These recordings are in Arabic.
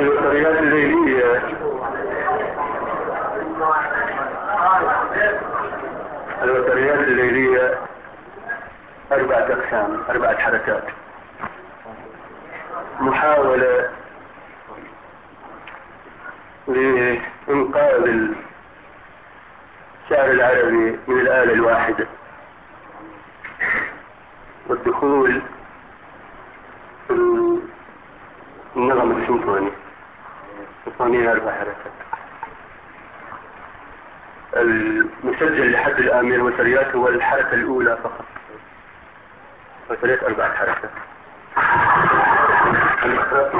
الوتريات الليلية الوتريات الليلية أربعة أقسام أربعة حركات. محاولة لإنقاذ الشعر العربي من الآلة الواحدة. والدخول في النظم السيمفوني أربع حركات المسجل لحد الآن من الوتريات هو الحركة الأولى فقط. وتريت أربع حركات. حركات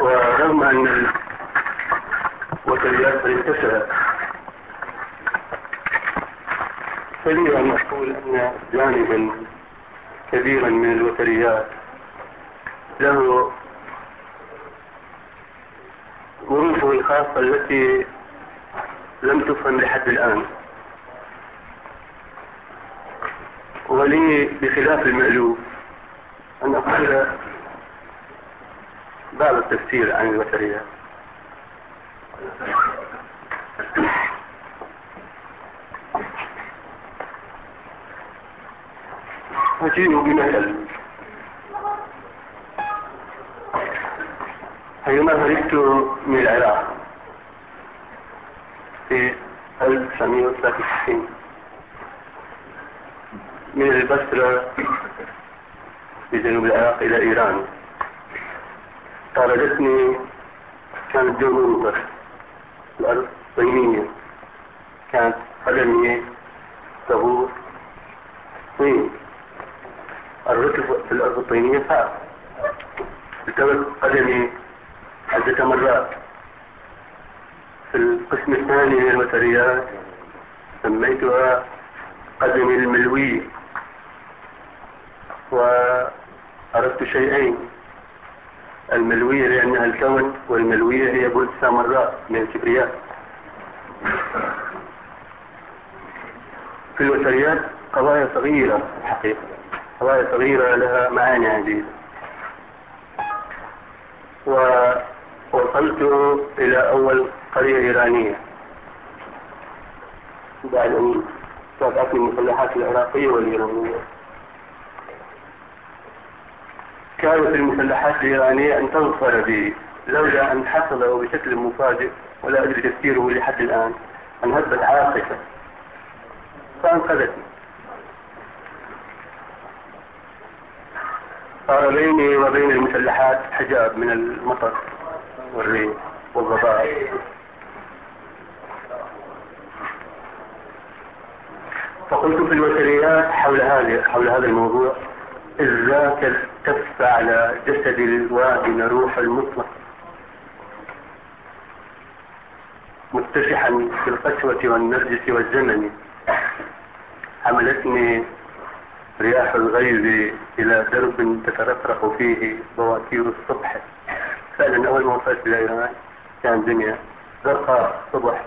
ورغم أن الوتريات قد انتشرت فلي أن أقول أن جانبا كبيرا من الوتريات. له ظروفه الخاصة التي لم تفهم لحد الآن. ولي بخلاف المألوف. أن أقول بعض التفسير عن الوتريات. أجيء بمثل حينما هربت من العراق. في 1963 من البصرة في جنوب العراق إلى إيران. طاردتني كانت جو منظر الأرض طينية كانت قدمي تغوص طين. الركب في الأرض الطينية صعب التوت قدمي عدة مرات في القسم الثاني من الوتريات سميتها قدمي الملوية وأردت شيئين. الملوية لأنها الكون والملوية هي برج سامراء من الكبرياء. في الوتريات قضايا صغيرة الحقيقة. قضايا صغيرة لها معاني عديدة ووصلت إلى أول قرية إيرانية. بعد أن تابعتني المسلحات العراقية والإيرانية. كانت المسلحات الإيرانية أن تظفر بي لولا أن حصل بشكل مفاجئ ولا أدري تفسيره لحد الآن. أن هبت عاصفة. فأنقذتني. صار بيني وبين المسلحات حجاب من المطر والريح والضباب فقلت في الوتريات حول هذا حول هذا الموضوع إذ ذاك التف على جسد الوادن روح المطلق متسحا في القسوة والنرجس والزمن. حملتني رياح الغيظ إلى درب تترفرق فيه بواكير الصبح. فعلا أول ما وصلت إلى إيران كان دنيا زرقاء صبح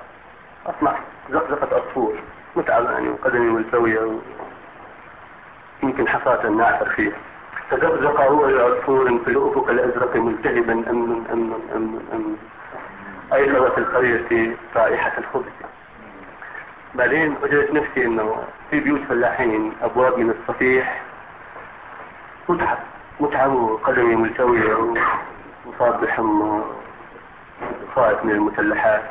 أسمع زقزقة عصفور متعب يعني وقدمي ملتوية يمكن حصاة الناعر فيها. تزقزق هو العصفور في الأفق الأزرق ملتهبا أمن أمن أمن أمن أيقظت القرية رائحة الخبز. بعدين وجدت نفسي إنه في بيوت فلاحين أبواب من الصفيح. متعب متعب وقدمي ملتوية ومصاب بحمى خائف من المسلحات.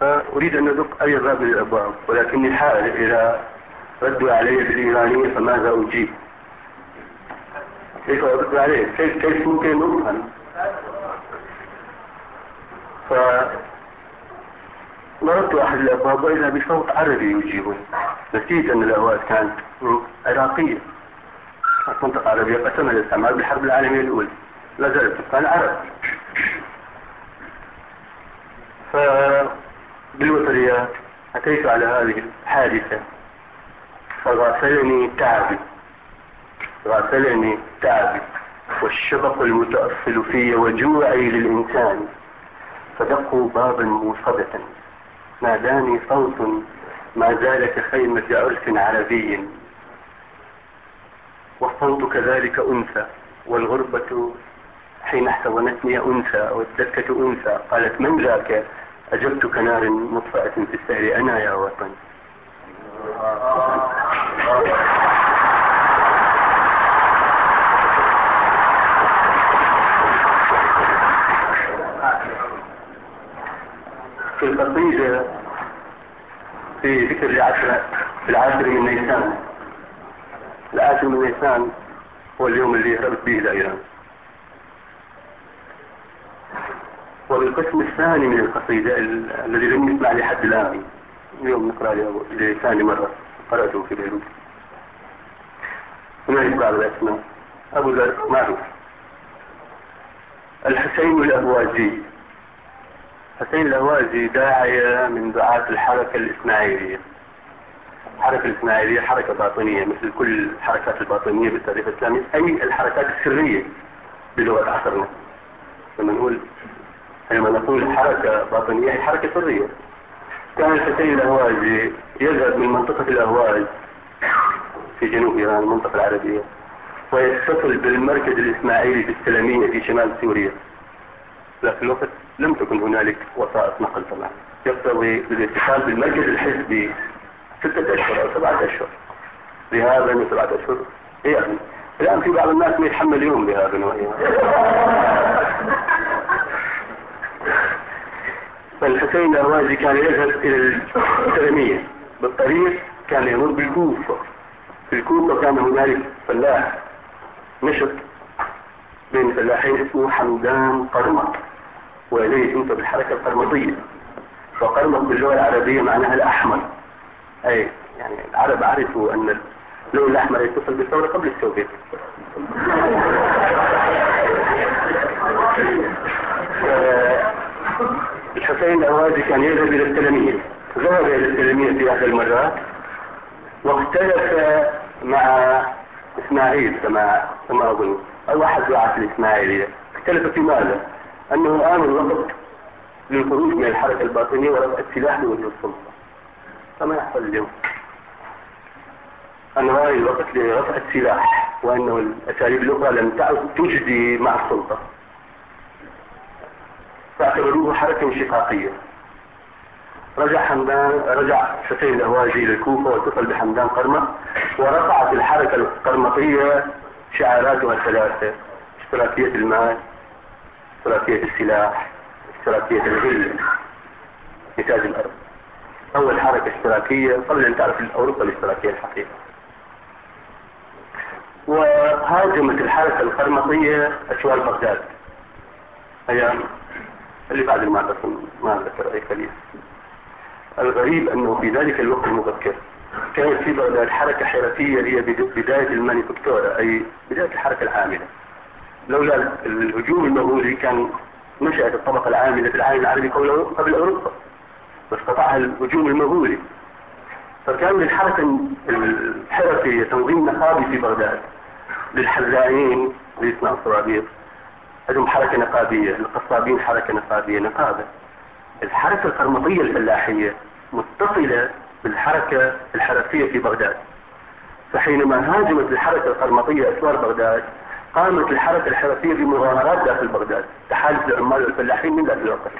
فأريد أن أدق أي باب من الأبواب ولكني حائل إذا ردوا علي بالإيرانية فماذا أجيب؟ كيف أرد عليه؟ كيف, كيف ممكن أفهم؟ ضربت أحد الأبواب وإذا بصوت عربي يجيبني نسيت أن الأوقات كانت عراقية. كانت منطقة عربية قسمها الاستعمار بالحرب العالمية الأولى. لا زالت كان عرب. فبالوتريات أتيت على هذه الحادثة. فغاسلني تعبي. غاسلني تعبي. والشبق المتأصل في وجوعي للإنسان. فدقوا بابا موصدة ناداني صوت ما زال كخيمة عرس عربي. والصوت كذلك أنثى والغربة حين احتضنتني أنثى والدكة أنثى. قالت من ذاك؟ أجبت كنار مطفأة في السهر أنا يا وطن. في القصيدة في ذكر العشرة العاشر من نيسان العاشر من نيسان هو اليوم اللي هربت به إيران وبالقسم الثاني من القصيدة الذي لم يسمع لحد الآن. اليوم نقرأ لثاني مرة قرأته في بيروت. هنالك بعض الأسماء. أبو ذر معروف الحسين الأهوازي حسين الأهوازي داعية من دعاة الحركة الإسماعيلية. الحركة الإسماعيلية حركة باطنية مثل كل الحركات الباطنية بالتاريخ الإسلامي أي الحركات السرية بلغة عصرنا. لما نقول حينما نقول حركة باطنية هي حركة سرية. كان الحسين الأهوازي يذهب من منطقة الأهواز في جنوب إيران المنطقة العربية ويتصل بالمركز الإسماعيلي في السلمية في شمال سوريا. في الوقت لم تكن هنالك وسائط نقل طبعا. يقتضي الاتصال بالمركز الحزبي ستة أشهر أو سبعة أشهر. لهذا من سبعة أشهر. يعني الآن في بعض الناس ما يتحمل يوم لهذا فالحسين الأهوازي كان يذهب إلى السلمية بالطريق كان يمر بالكوفة. في الكوفة كان هنالك فلاح. نشط بين فلاحين اسمه حمدان قرمط. وإليه تنسب الحركة القرمطية. وقرمط باللغة العربية معناها الأحمر. أي يعني العرب عرفوا أن اللون الأحمر يتصل بالثورة قبل السوفيت. الحسين الأوازي كان يذهب إلى التلاميذ. ذهب إلى التلاميذ في أحد المرات. واختلف مع إسماعيل كما كما أظن أو أحد دعاة الإسماعيلية. اختلف في ماذا؟ أنه آن الوقت للخروج من الحركة الباطنية ورفع السلاح لوجه السلطة. كما يحصل اليوم؟ أنه آن الوقت لرفع السلاح وأنه الأساليب الأخرى لم تعد تجدي مع السلطة. فاعتبروه حركة انشقاقية رجع حمدان رجع حسين الأهواجي للكوفة واتصل بحمدان قرمة ورفعت الحركة القرمطية شعاراتها الثلاثة اشتراكية المال اشتراكية السلاح اشتراكية الغل نتاج الأرض. أول حركة اشتراكية قبل أن تعرف أوروبا الاشتراكية الحقيقة. وهاجمت الحركة القرمطية أشوال بغداد. أيام اللي بعد المعتصم ما ذكر أي خليفة الغريب أنه في ذلك الوقت المبكر كانت في بغداد حركة حرفية هي بداية المانيفكتورة أي بداية الحركة العاملة لولا الهجوم المغولي كان نشأت الطبقة العاملة في العالم العربي قبل أوروبا واستطاعها الهجوم المغولي فكان للحركة الحرفية تنظيم نقابي في بغداد للحذائين اللي يسمعوا الصرابيط عندهم حركة نقابية القصابين حركة نقابية نقابة. الحركة القرمطية الفلاحية متصلة بالحركة الحرفية في بغداد. فحينما هاجمت الحركة القرمطية أسوار بغداد قامت الحركة الحرفية بمظاهرات داخل بغداد تحالف العمال والفلاحين من ذاك الوقت.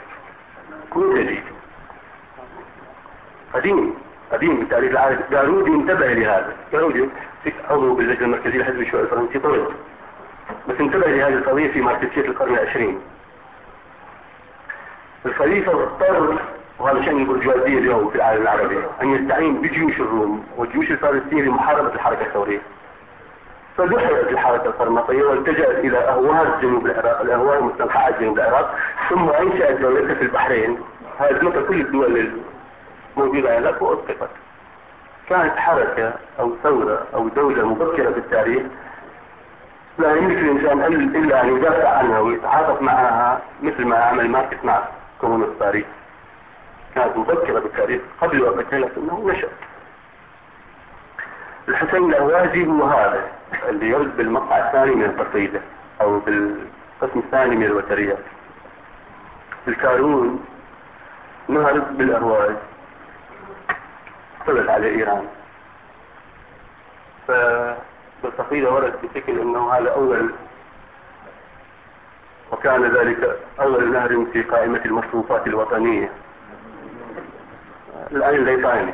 كل جديد قديم قديم بالتاريخ العربي دارودي انتبه لهذا. دارودي عضو باللجنة المركزية لحزب الشيوعي الفرنسي. طرد بس انتبه لهذه القضية في ماركسية القرن العشرين. الخليفة اضطر وهذا شأن البرجوازية اليوم في العالم العربي أن يستعين بجيوش الروم والجيوش الفارسية لمحاربة الحركة الثورية. فدحرت الحركة القرمطية والتجأت إلى أهواز جنوب العراق الأهواز مستنقعات جنوب العراق ثم أنشأت دولتها في البحرين. هاجمتها كل الدول الموجودة هناك وأسقطت. كانت حركة أو ثورة أو دولة مبكرة في التاريخ لا يملك الإنسان إلا أن يدافع عنها ويتعاطف معها مثل ما عمل ماركس مع كومونة باريس. كانت مبكرة بالتاريخ قبل وقتها لكنه نشأ الحسين الأهوازي هو هذا. اللي يرد بالمقطع الثاني من القصيدة أو بالقسم الثاني من الوتريات الكارون نهرب بالأهواز طلعت على إيران. ف بالقصيدة ورد بشكل إنه هذا أول وكان ذلك أول نهر في قائمة المصروفات الوطنية. الآن الليطاني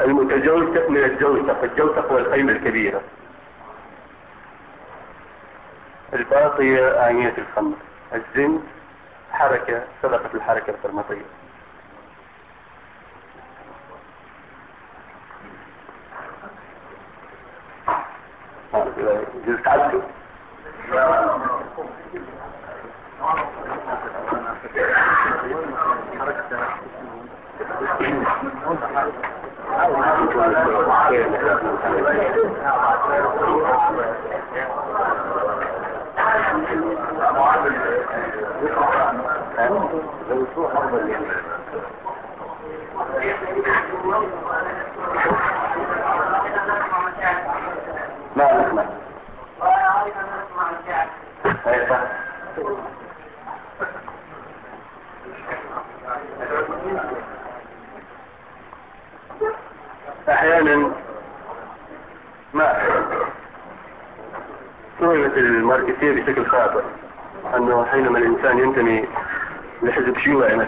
المتجوزة من الجوزة الجوزة هو الخيمة الكبيرة. الباطية آنية الخمر. الزن حركة سبقت الحركة الفرمطية. جزء تعدوا ما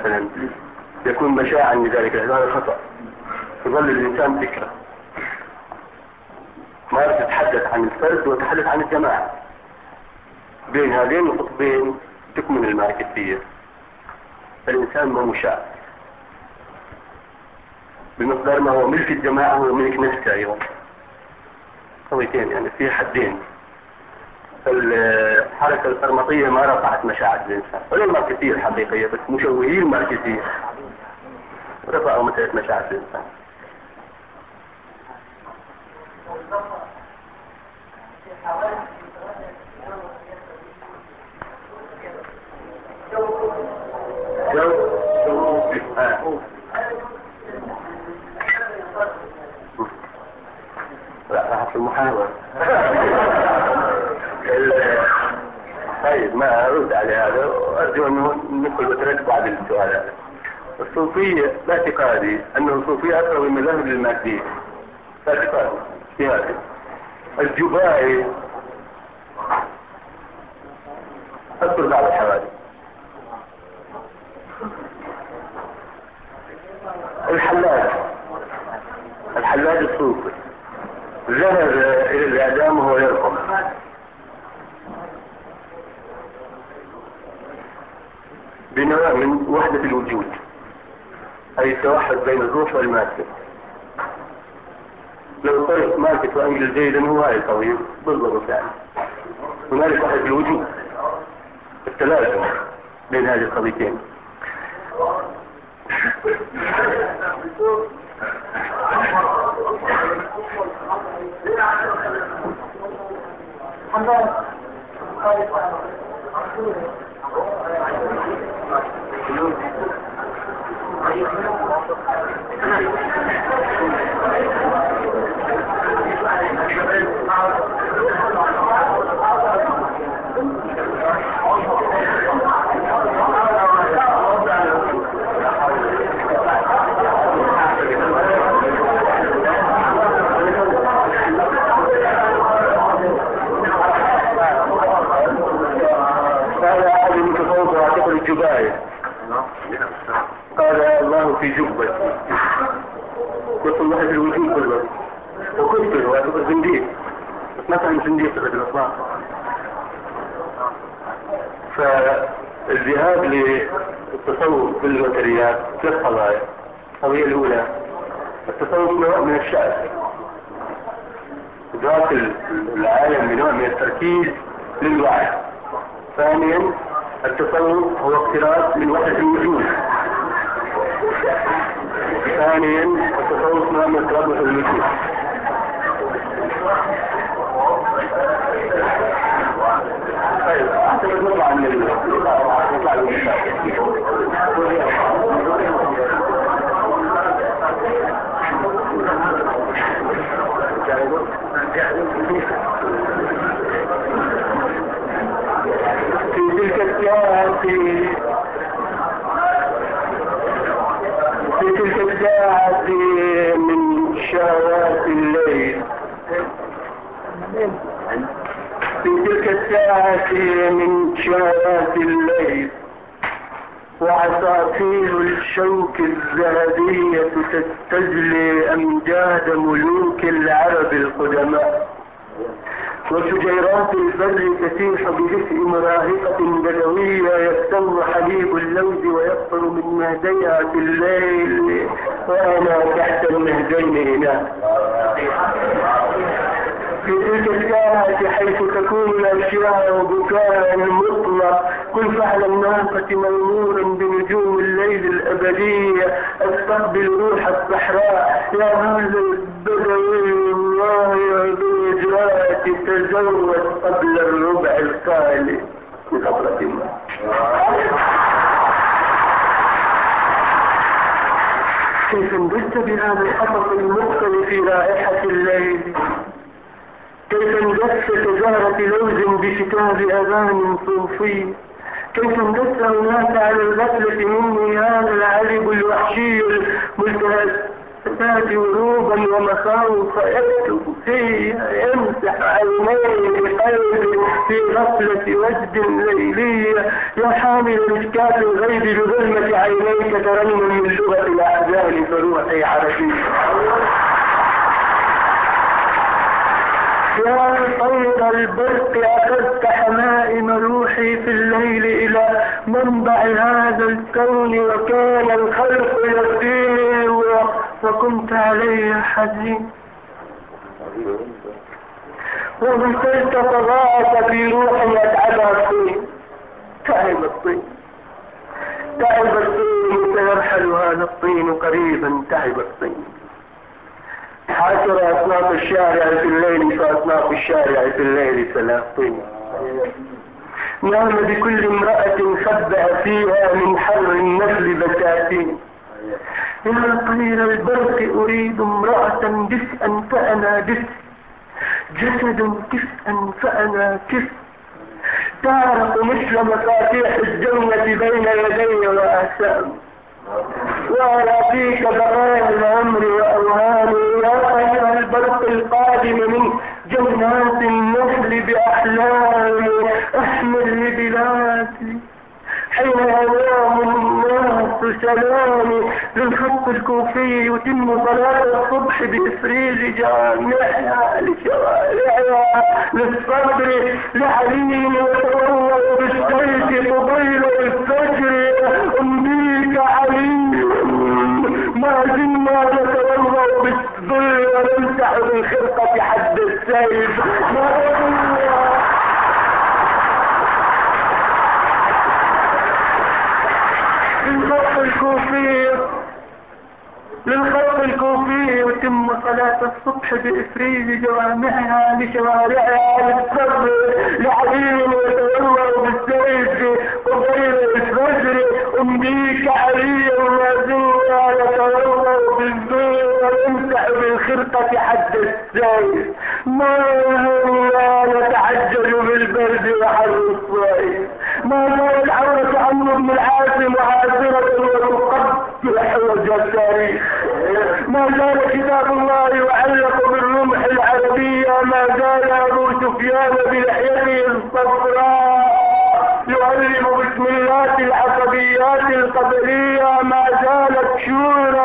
مثلا يكون مشاعا لذلك هذا خطأ يظل الإنسان فكرة. ما تتحدث عن الفرد وتتحدث عن الجماعة. بين هذين القطبين تكمن الماركتية. الإنسان ما مشاع بمقدار ما هو ملك الجماعة هو ملك نفسه أيضا. قضيتين يعني في حدين. الحركة الفرمطية ما رفعت مشاعر الإنسان. ولا الماركسية الحقيقية بس مشوهين الماركسية رفعوا مسألة مشاعر الإنسان. لا راح في المحاورة طيب ما أرد على هذا وأرجو انه ندخل وترد بعد السؤال هذا الصوفية باعتقادي انه الصوفية أقرب المذاهب للمادية باعتقادي اجتهادي الجبائي أذكر بعض الحوادث. الحلاج. الحلاج الصوفي. ذهب إلى الإعدام وهو يرقص. بنوع من وحدة الوجود أي التوحد بين الروح والمادة. لو قلت ماركت وأنجل جيدا هو هاي قوي بالضبط يعني هنالك وحدة الوجود. التلازم بين هذه القضيتين. قال في جبة قلت الله في الوجود بالله وكنت واعتقد زنديق. كان زنديق في الإطلاق فالذهاب للتصوف بالوتريات ثلاث قضايا القضية الأولى التصوف نوع من الشأن. إدراك العالم بنوع من التركيز للوعي. ثانيا التصوف هو اقتراب من وحدة الوجود. ثانيا التصوف من اقتراب وحدة الوجود طيب نطلع من نطلع من في تلك السياسة تأتي من شارات الليل وعصافير الشوك الذهبية تستجلي أمجاد ملوك العرب القدماء. وشجيرات البر تسيح بدفء مراهقة بدوية يستر حليب اللوز ويقطر من مهديها في الليل. وأنا تحت المهدين هناك في تلك الساعة حيث تكون الأشياء بكاء مطلق كن فعل الناقة منورا بنجوم الليل الأبدية أستقبل روح الصحراء. يا هذا البدوي الله يا بإجراءة تزوج قبل الربع الخالي بخبرة كيف انبت بهذا القصص المختلف رائحة الليل؟ كيف اندس كزهرة لوز بكتاب أذان صوفي؟ كيف اندس هناك على الغفلة مني؟ هذا العلب الوحشي الملتهسات وروبا ومخاوف. يكتب فيها يمسح عينيه بقلبي في غفلة وجد ليلية يا حامل مشكاة الغيب بظلمة عينيك ترنم من لغة الأحزان فروحي عربية يا طير البرق أخذت حمائم روحي في الليل إلى منبع هذا الكون وكان الخلق يسيري وكنت علي حزين. ومثلت فضاءة في روحي أتعبها الطين. تعب الطين. تعب الطين سيرحل هذا الطين قريبا تعب الطين. حاشر أصناف الشارع في الليل فأصناف الشارع في الليل سلاطين نام بكل امرأة خبأ فيها من حر النسل بساتين؟ يا طير البرق أريد امرأة دفئا فأنا دفء جسد كفءا فأنا كفء تعرق مثل مفاتيح الجنة بين يدي وآثام ولا فيك بقايا العمر واوهامي يا ايها البرق القادم من جنات النخل باحلامي أحمل لبلادي. حين ينام الناس سلامي للخط الكوفي يتم صلاة الصبح بإفريج جامعها لشوارعها. للصبر لعلي وتولوا بالسيف تضيل الفجر. أمنيك علي ما زلنا نتولوا بالذل ونمسح بالخرقة حد السيف. ما زلنا للخط الكوفي للخط الكوفي يتم صلاة الصبح بإفريج جوامعها لشوارعها للصبر حد السيف ما لا نتعجل بالبرد وحر الصيف. ما زالت عورة عمرو بن العاصم عاصرة وتقبل حوج التاريخ. ما زال كتاب الله يعلق بالرمح العربية ما زال أبو سفيان بلحيته الصفراء يعلم بسم الله العصبيات القبلية. ما زالت شورى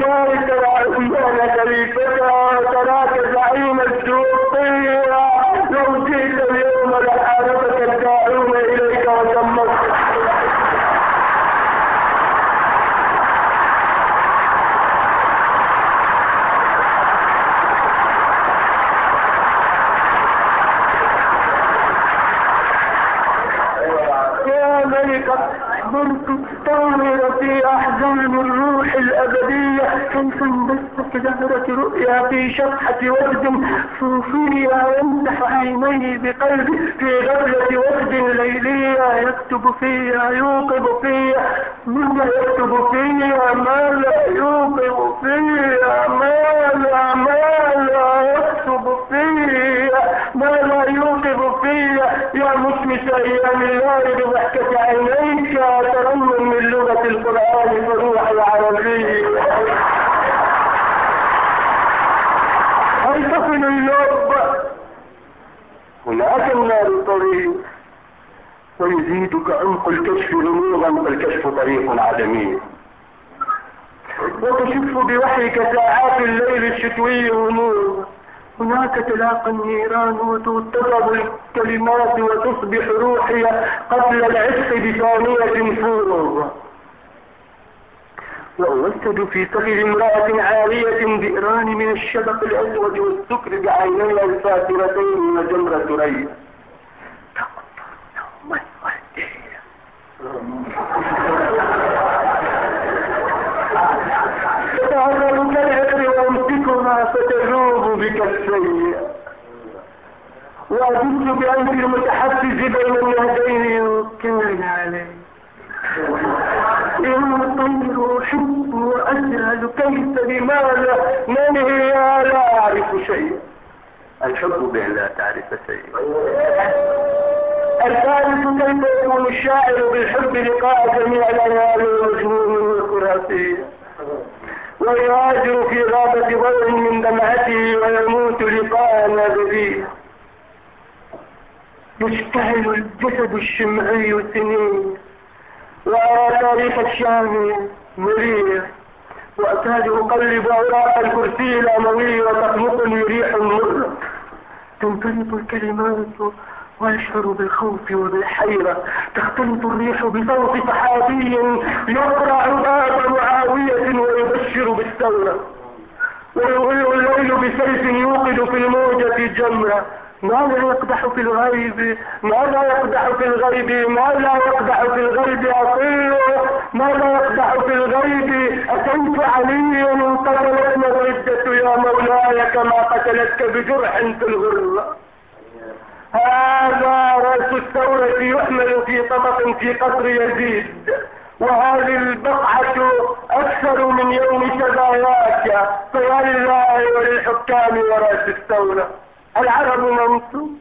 ترى عثمان خليفتها تراك زعيم السوقية لو جئت اليوم لحاربك الداعون إليك وسمت يا ملك برك الطاهر في أحزان الروح الأبدية كيف انبثت رؤيا في شفحة ورد صوفية يمسح عينيه بقلبي. في غفلة ورد ليلية يكتب فيها يوقظ فيها ماذا يكتب فيها ما لا يوقظ فيها ما لا ما لا يكتب فيها ما لا يوقظ فيها يا مشمس أيام الله بضحكة عينيك ترنم من لغة القرآن فروح العربية هل تصل اللب هناك النار طريق ويزيدك عمق الكشف غموضا فالكشف طريق عدمي. وتشف بوحيك ساعات الليل الشتوي غموضا هناك تلاقى النيران وتضطرب الكلمات وتصبح روحي قبل العشق بثانية فوضى. وأوسد في صغر امرأة عارية بئران من الشبق الأسود والسكر بعينيها الفاترتين وجمرة ريا وأجدت بأنت المتحفز بين النهدين يوكلن عليه يوم الطير أحب وأسأل كيف لماذا من هي لا أعرف شيئا الحب بأن لا تعرف شيئا الثالث كيف يكون الشاعر بالحب لقاء جميع الأنوار والمجنون والخرافية ويهاجر في غابة ضوء من دمعته ويموت لقاء نابذيه يشتعل الجسد الشمعي سنين وأرى تاريخ الشام مريح وأكاد أقلب أوراق الكرسي الأموي وتخلقني ريح مر تنطلق الكلمات ويشعر بالخوف وبالحيرة تختلط الريح بصوت صحابي يقرع باب معاوية ويبشر بالثورة. ويضيء الليل بسيف يوقد في الموجة جمرة. ماذا يقدح في الغيب ماذا يقدح في الغيب ماذا يقدح في الغيب أطيع ماذا يقدح في الغيب. أتيت علي قتلتنا الردة يا مولاي كما قتلتك بجرح في الغرة. هذا رأس الثورة يحمل في طبق في قصر يزيد. وهذه البقعة أكثر من يوم سباياك فيا لله وللحكام ورأس الثورة. العرب منصوب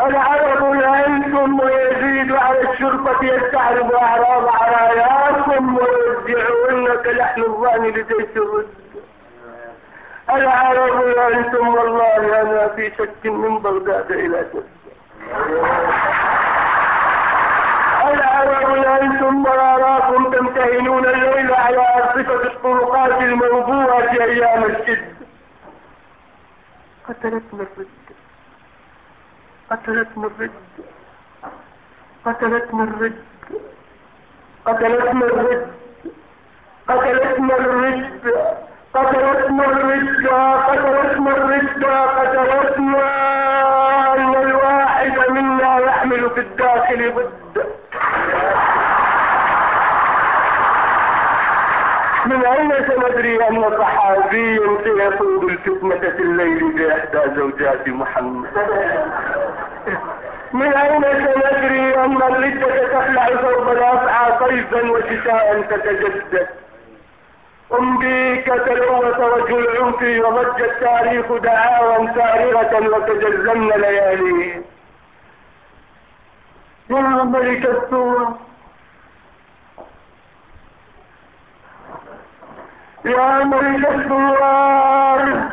العرب ينتم ويزيد على الشرطة يستعرض أعراض عراياكم ويرجعون كلحم الظان لجيش الرد العرب أنتم والله أنا في شك من بغداد إلى جدة العرب أنتم وراراكم تمتهنون الليل على أرصفة الطرقات الموضوعة أيام الشد قتلتنا الرد قتلتنا الرد قتلتنا الرد قتلتنا الرد قتلتنا الرد قتلتنا الردة قتلتنا الردة قتلتنا أن الواحد منا يحمل في الداخل ضد من أين سندري أن صحابيا سيقود الفتنة في الليل بإحدى زوجات محمد؟ من أين سندري أن الردة تخلع ثوب الأفعى صيفا وشتاء تتجدد؟ أمبيك تلوث وجه العنف وضج التاريخ دعاوى سارغة وتجزمن لياليه. يا ملك الثورة يا ملك الثوار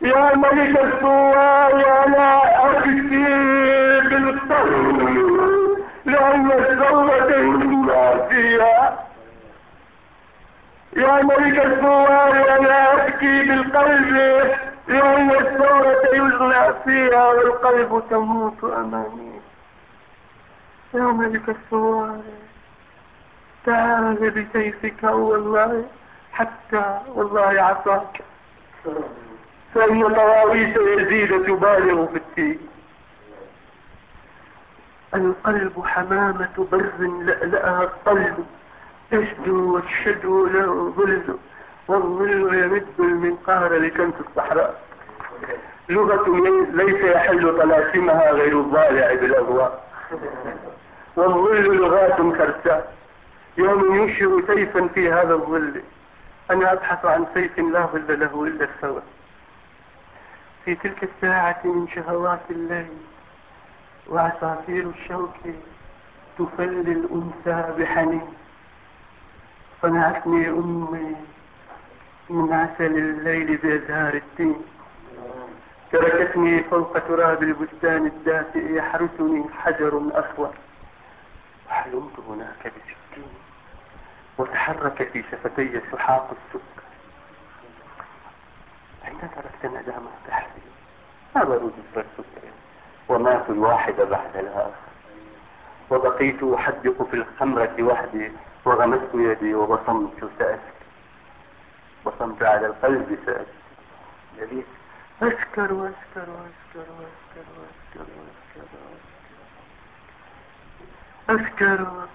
يا ملك الثوار أنا أبكي بالصبر لأن الثورة فيها يا ملك الثوار أنا أبكي بالقلب لأن الثورة يجلى فيها والقلب تموت أمامي. يا ملك الثوار تعال بسيفك والله حتى والله عصاك. فإن طواويس يزيد تبالغ في التين القلب حمامة بر لألأها القلب تشدو وتشدو له ظل والظل يمد المنقار لكنف الصحراء. لغة ليس يحل طلاسمها غير الضالع بالأضواء. والظل لغات خرساء يوم ينشر سيفا في هذا الظل. أنا أبحث عن سيف لا ظل له إلا الثوى في تلك الساعة من شهوات الليل وعصافير الشوك تفل الأنثى بحنين. صنعتني أمي من عسل الليل بأزهار التين تركتني فوق تراب البستان الدافئ يحرسني حجر أسود وحلمت هناك بسكين؟ وتحرك في شفتي سحاق السكر أين تركت ندامة تحتي ما برود السكر ومات الواحد بعد الآخر. وبقيت أحدق في الخمرة وحدي وغمست يدي وبصمت سألت بصمت على القلب سألت جليس. أسكر وأسكر وأسكر وأسكر وأسكر وأسكر أسكر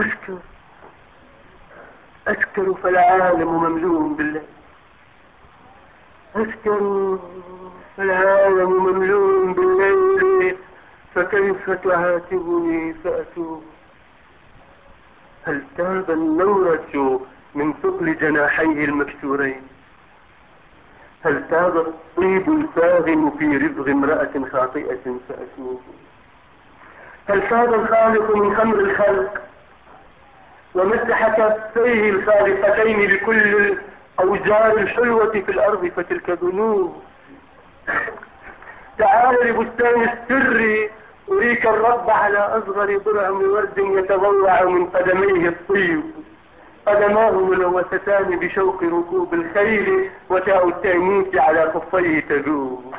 أسكر أسكر فالعالم مملوء بالله. أسكر فالعالم مملوء بالليل فكيف تعاتبني فأتوب؟ هل تاب النورة من ثقل جناحيه المكسورين؟ هل تاب الطيب الفاغم في رزق امرأة خاطئة فأسموه هل تاب الخالق من خمر الخلق ومسح كفيه الخالقتين بكل الأوجار الحلوة في الأرض فتلك ذنوب. تعال لبستان السر أريك الرب على أصغر برهم ورد يتضوع من قدميه الطيب. قدماه ملوثتان بشوق ركوب الخيل وتاء التأنيث على خفيه تذوب.